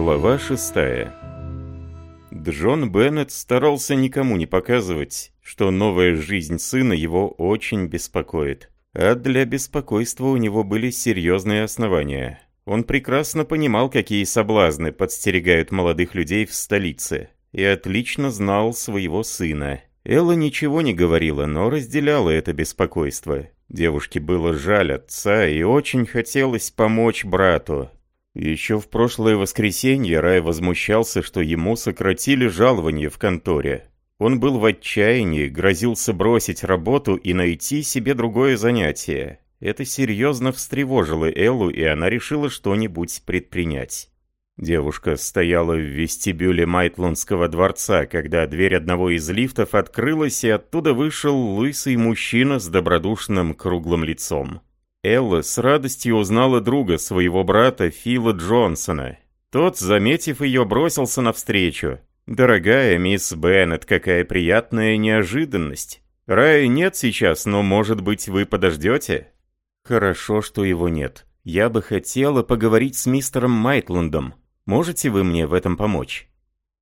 Глава шестая. Джон Беннет старался никому не показывать, что новая жизнь сына его очень беспокоит. А для беспокойства у него были серьезные основания. Он прекрасно понимал, какие соблазны подстерегают молодых людей в столице, и отлично знал своего сына. Элла ничего не говорила, но разделяла это беспокойство. Девушке было жаль отца и очень хотелось помочь брату, еще в прошлое воскресенье Рай возмущался, что ему сократили жалование в конторе. Он был в отчаянии, грозился бросить работу и найти себе другое занятие. Это серьезно встревожило Эллу, и она решила что-нибудь предпринять. Девушка стояла в вестибюле Майтландского дворца, когда дверь одного из лифтов открылась, и оттуда вышел лысый мужчина с добродушным круглым лицом. Элла с радостью узнала друга своего брата Фила Джонсона. Тот, заметив ее, бросился навстречу. «Дорогая мисс Беннет, какая приятная неожиданность! Рая нет сейчас, но, может быть, вы подождете?» «Хорошо, что его нет. Я бы хотела поговорить с мистером Майтландом. Можете вы мне в этом помочь?»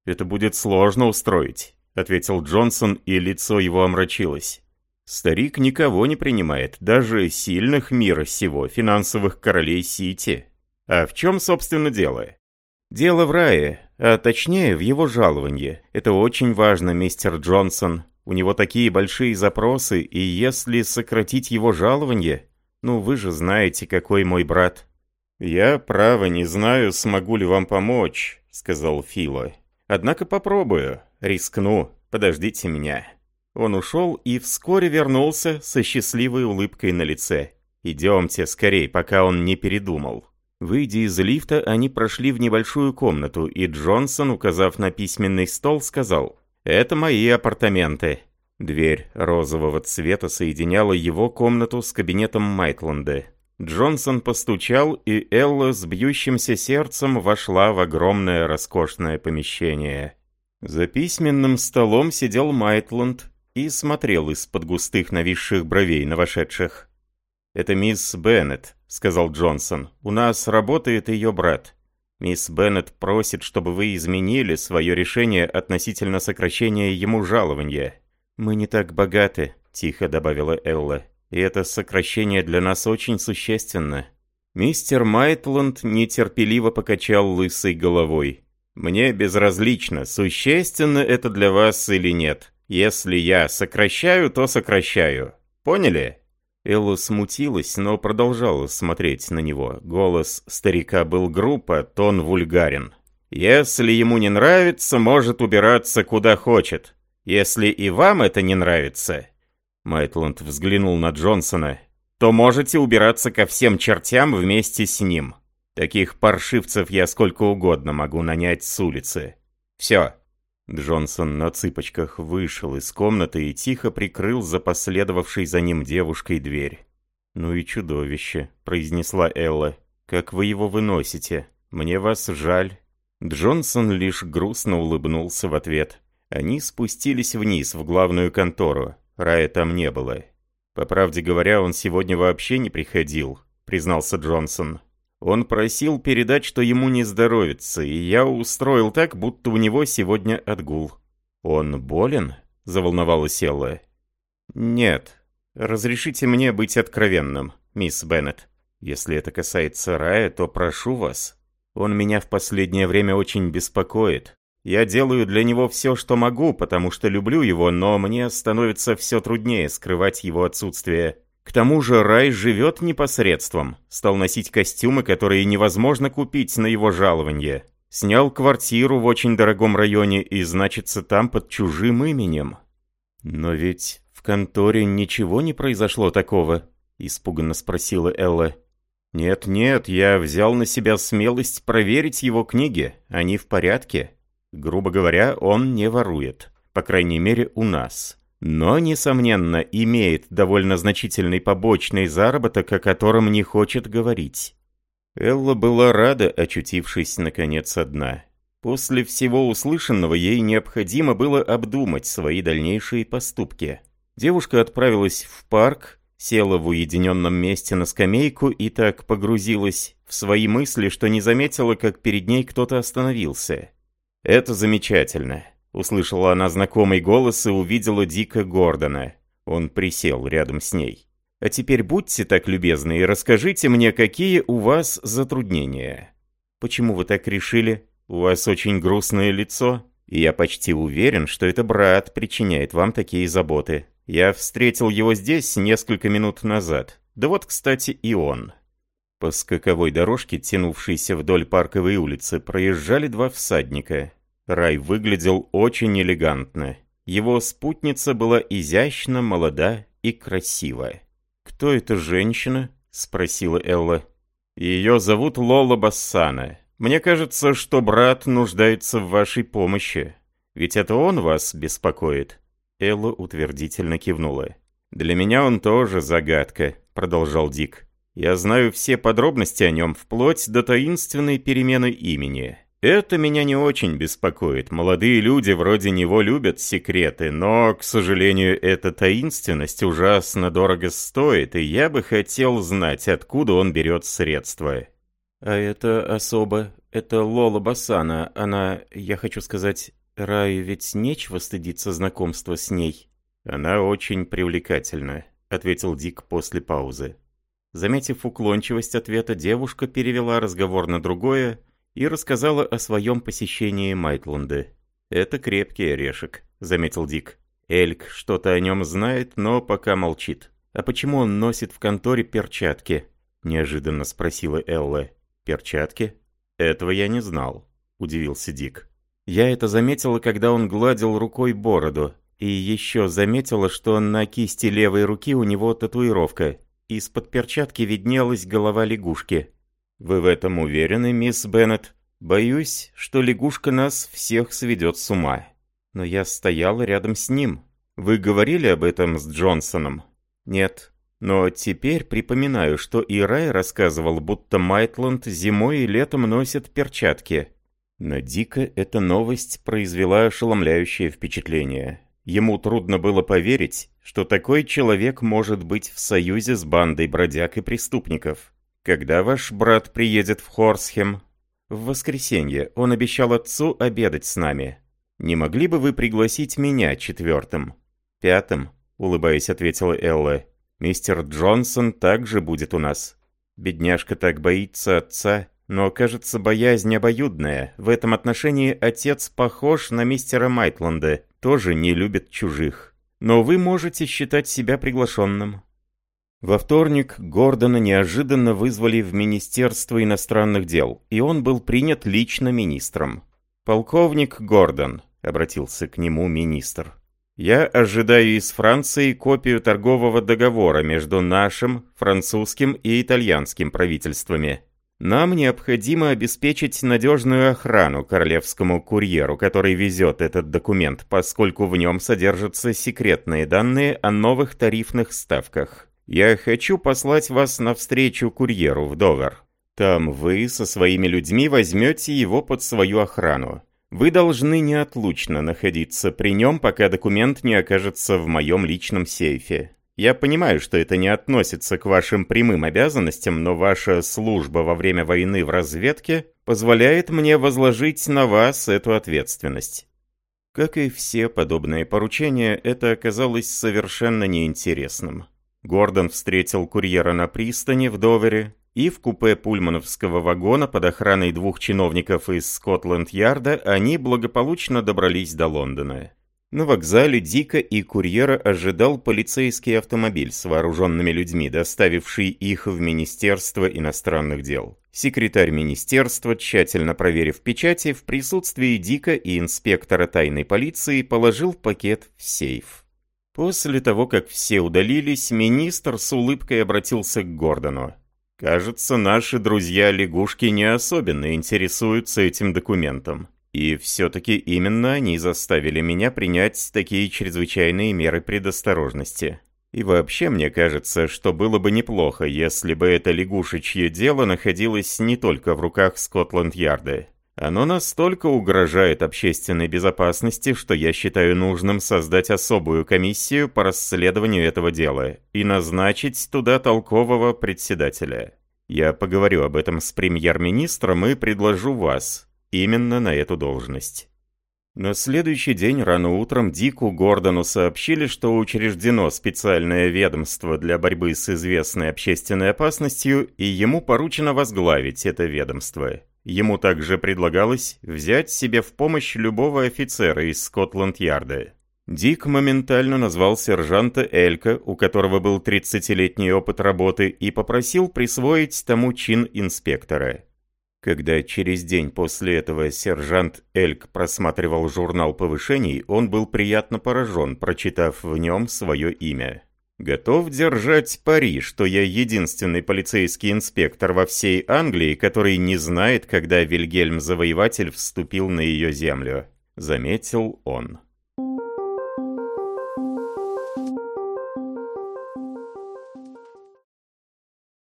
«Это будет сложно устроить», — ответил Джонсон, и лицо его омрачилось. Старик никого не принимает, даже сильных мира сего, финансовых королей Сити. А в чем, собственно, дело? Дело в рае, а точнее в его жаловании. Это очень важно, мистер Джонсон. У него такие большие запросы, и если сократить его жалование... Ну, вы же знаете, какой мой брат. «Я, право, не знаю, смогу ли вам помочь», — сказал Фила. «Однако попробую. Рискну. Подождите меня». Он ушел и вскоре вернулся со счастливой улыбкой на лице. «Идемте скорей, пока он не передумал». Выйдя из лифта, они прошли в небольшую комнату, и Джонсон, указав на письменный стол, сказал «Это мои апартаменты». Дверь розового цвета соединяла его комнату с кабинетом Майтланда. Джонсон постучал, и Элла с бьющимся сердцем вошла в огромное роскошное помещение. За письменным столом сидел Майтланд, и смотрел из-под густых нависших бровей на вошедших. «Это мисс Беннет», — сказал Джонсон. «У нас работает ее брат. Мисс Беннет просит, чтобы вы изменили свое решение относительно сокращения ему жалования». «Мы не так богаты», — тихо добавила Элла. «И это сокращение для нас очень существенно». Мистер Майтланд нетерпеливо покачал лысой головой. «Мне безразлично, существенно это для вас или нет. Если я сокращаю, то сокращаю. Поняли?» Элла смутилась, но продолжала смотреть на него. Голос старика был груб, а тон вульгарен. «Если ему не нравится, может убираться куда хочет. Если и вам это не нравится...» Майтланд взглянул на Джонсона. «То можете убираться ко всем чертям вместе с ним. Таких паршивцев я сколько угодно могу нанять с улицы. Все, Джонсон на цыпочках вышел из комнаты и тихо прикрыл за последовавшей за ним девушкой дверь. «Ну и чудовище», — произнесла Элла. «Как вы его выносите? Мне вас жаль». Джонсон лишь грустно улыбнулся в ответ. Они спустились вниз, в главную контору. Рая там не было. «По правде говоря, он сегодня вообще не приходил», — признался Джонсон. Он просил передать, что ему не здоровится, и я устроил так, будто у него сегодня отгул. «Он болен?» — заволновалась Элла. «Нет. Разрешите мне быть откровенным, мисс Беннет. Если это касается Рая, то прошу вас. Он меня в последнее время очень беспокоит. Я делаю для него все, что могу, потому что люблю его, но мне становится все труднее скрывать его отсутствие. К тому же Рай живет непосредством, стал носить костюмы, которые невозможно купить на его жалование. Снял квартиру в очень дорогом районе и значится там под чужим именем. Но ведь в конторе ничего не произошло такого, испуганно спросила Элла. «Нет-нет, я взял на себя смелость проверить его книги, они в порядке. Грубо говоря, он не ворует, по крайней мере у нас но, несомненно, имеет довольно значительный побочный заработок, о котором не хочет говорить. Элла была рада, очутившись наконец одна. После всего услышанного ей необходимо было обдумать свои дальнейшие поступки. Девушка отправилась в парк села в уединенном месте на скамейку и так погрузилась в свои мысли, что не заметила, как перед ней кто-то остановился. «Это замечательно», — услышала она знакомый голос и увидела Дика Гордона. Он присел рядом с ней. «А теперь будьте так любезны и расскажите мне, какие у вас затруднения. Почему вы так решили? У вас очень грустное лицо, и я почти уверен, что это брат причиняет вам такие заботы. Я встретил его здесь несколько минут назад. Да вот, кстати, и он». По скаковой дорожке, тянувшейся вдоль парковой улицы, проезжали два всадника. Рай выглядел очень элегантно. Его спутница была изящна, молода и красива. «Кто эта женщина?» — спросила Элла. «Ее зовут Лола Бассана. Мне кажется, что брат нуждается в вашей помощи. Ведь это он вас беспокоит?» Элла утвердительно кивнула. «Для меня он тоже загадка», — продолжал Дик. Я знаю все подробности о нем, вплоть до таинственной перемены имени. Это меня не очень беспокоит. Молодые люди вроде него любят секреты, но, к сожалению, эта таинственность ужасно дорого стоит, и я бы хотел знать, откуда он берет средства. А это особо, это Лола Басана, она, я хочу сказать, Раю ведь нечего стыдиться знакомства с ней. Она очень привлекательна, ответил Дик после паузы. Заметив уклончивость ответа, девушка перевела разговор на другое и рассказала о своем посещении Майтланда. «Это крепкий орешек», — заметил Дик. «Эльк что-то о нем знает, но пока молчит». «А почему он носит в конторе перчатки?» — неожиданно спросила Элла. «Перчатки? Этого я не знал», — удивился Дик. «Я это заметила, когда он гладил рукой бороду, и еще заметила, что на кисти левой руки у него татуировка, из-под перчатки виднелась голова лягушки. «Вы в этом уверены, мисс Беннет? Боюсь, что лягушка нас всех сведет с ума. Но я стояла рядом с ним. Вы говорили об этом с Джонсоном?» «Нет. Но теперь припоминаю, что и Рай рассказывал, будто Майтланд зимой и летом носит перчатки». На Дика эта новость произвела ошеломляющее впечатление. Ему трудно было поверить, что такой человек может быть в союзе с бандой бродяг и преступников. Когда ваш брат приедет в Хорсхем? В воскресенье он обещал отцу обедать с нами. Не могли бы вы пригласить меня четвертым? Пятым, улыбаясь, ответила Элла. Мистер Джонсон также будет у нас. Бедняжка так боится отца, но, кажется, боязнь обоюдная. В этом отношении отец похож на мистера Майтланда тоже не любит чужих. Но вы можете считать себя приглашенным. Во вторник Гордона неожиданно вызвали в Министерство иностранных дел, и он был принят лично министром. «Полковник Гордон», — обратился к нему министр, — «я ожидаю из Франции копию торгового договора между нашим, французским и итальянским правительствами. Нам необходимо обеспечить надежную охрану королевскому курьеру, который везет этот документ, поскольку в нем содержатся секретные данные о новых тарифных ставках. Я хочу послать вас навстречу курьеру в Довер. Там вы со своими людьми возьмете его под свою охрану. Вы должны неотлучно находиться при нем, пока документ не окажется в моем личном сейфе. Я понимаю, что это не относится к вашим прямым обязанностям, но ваша служба во время войны в разведке позволяет мне возложить на вас эту ответственность. Как и все подобные поручения, это оказалось совершенно неинтересным. Гордон встретил курьера на пристани в Довере, и в купе пульмановского вагона под охраной двух чиновников из Скотланд-Ярда они благополучно добрались до Лондона. На вокзале Дика и курьера ожидал полицейский автомобиль с вооруженными людьми, доставивший их в Министерство иностранных дел. Секретарь министерства, тщательно проверив печати, в присутствии Дика и инспектора тайной полиции положил пакет в сейф. После того, как все удалились, министр с улыбкой обратился к Гордону. «Кажется, наши друзья-лягушки не особенно интересуются этим документом. И все-таки именно они заставили меня принять такие чрезвычайные меры предосторожности. И вообще мне кажется, что было бы неплохо, если бы это лягушечье дело находилось не только в руках Скотланд-Ярда. Оно настолько угрожает общественной безопасности, что я считаю нужным создать особую комиссию по расследованию этого дела и назначить туда толкового председателя. Я поговорю об этом с премьер-министром и предложу вас именно на эту должность. На следующий день рано утром Дику Гордону сообщили, что учреждено специальное ведомство для борьбы с известной общественной опасностью, и ему поручено возглавить это ведомство. Ему также предлагалось взять себе в помощь любого офицера из Скотланд-Ярда. Дик моментально назвал сержанта Элька, у которого был 30-летний опыт работы, и попросил присвоить тому чин инспектора. Когда через день после этого сержант Эльк просматривал журнал повышений, он был приятно поражен, прочитав в нем свое имя. Готов держать пари, что я единственный полицейский инспектор во всей Англии, который не знает, когда Вильгельм Завоеватель вступил на ее землю», — заметил он.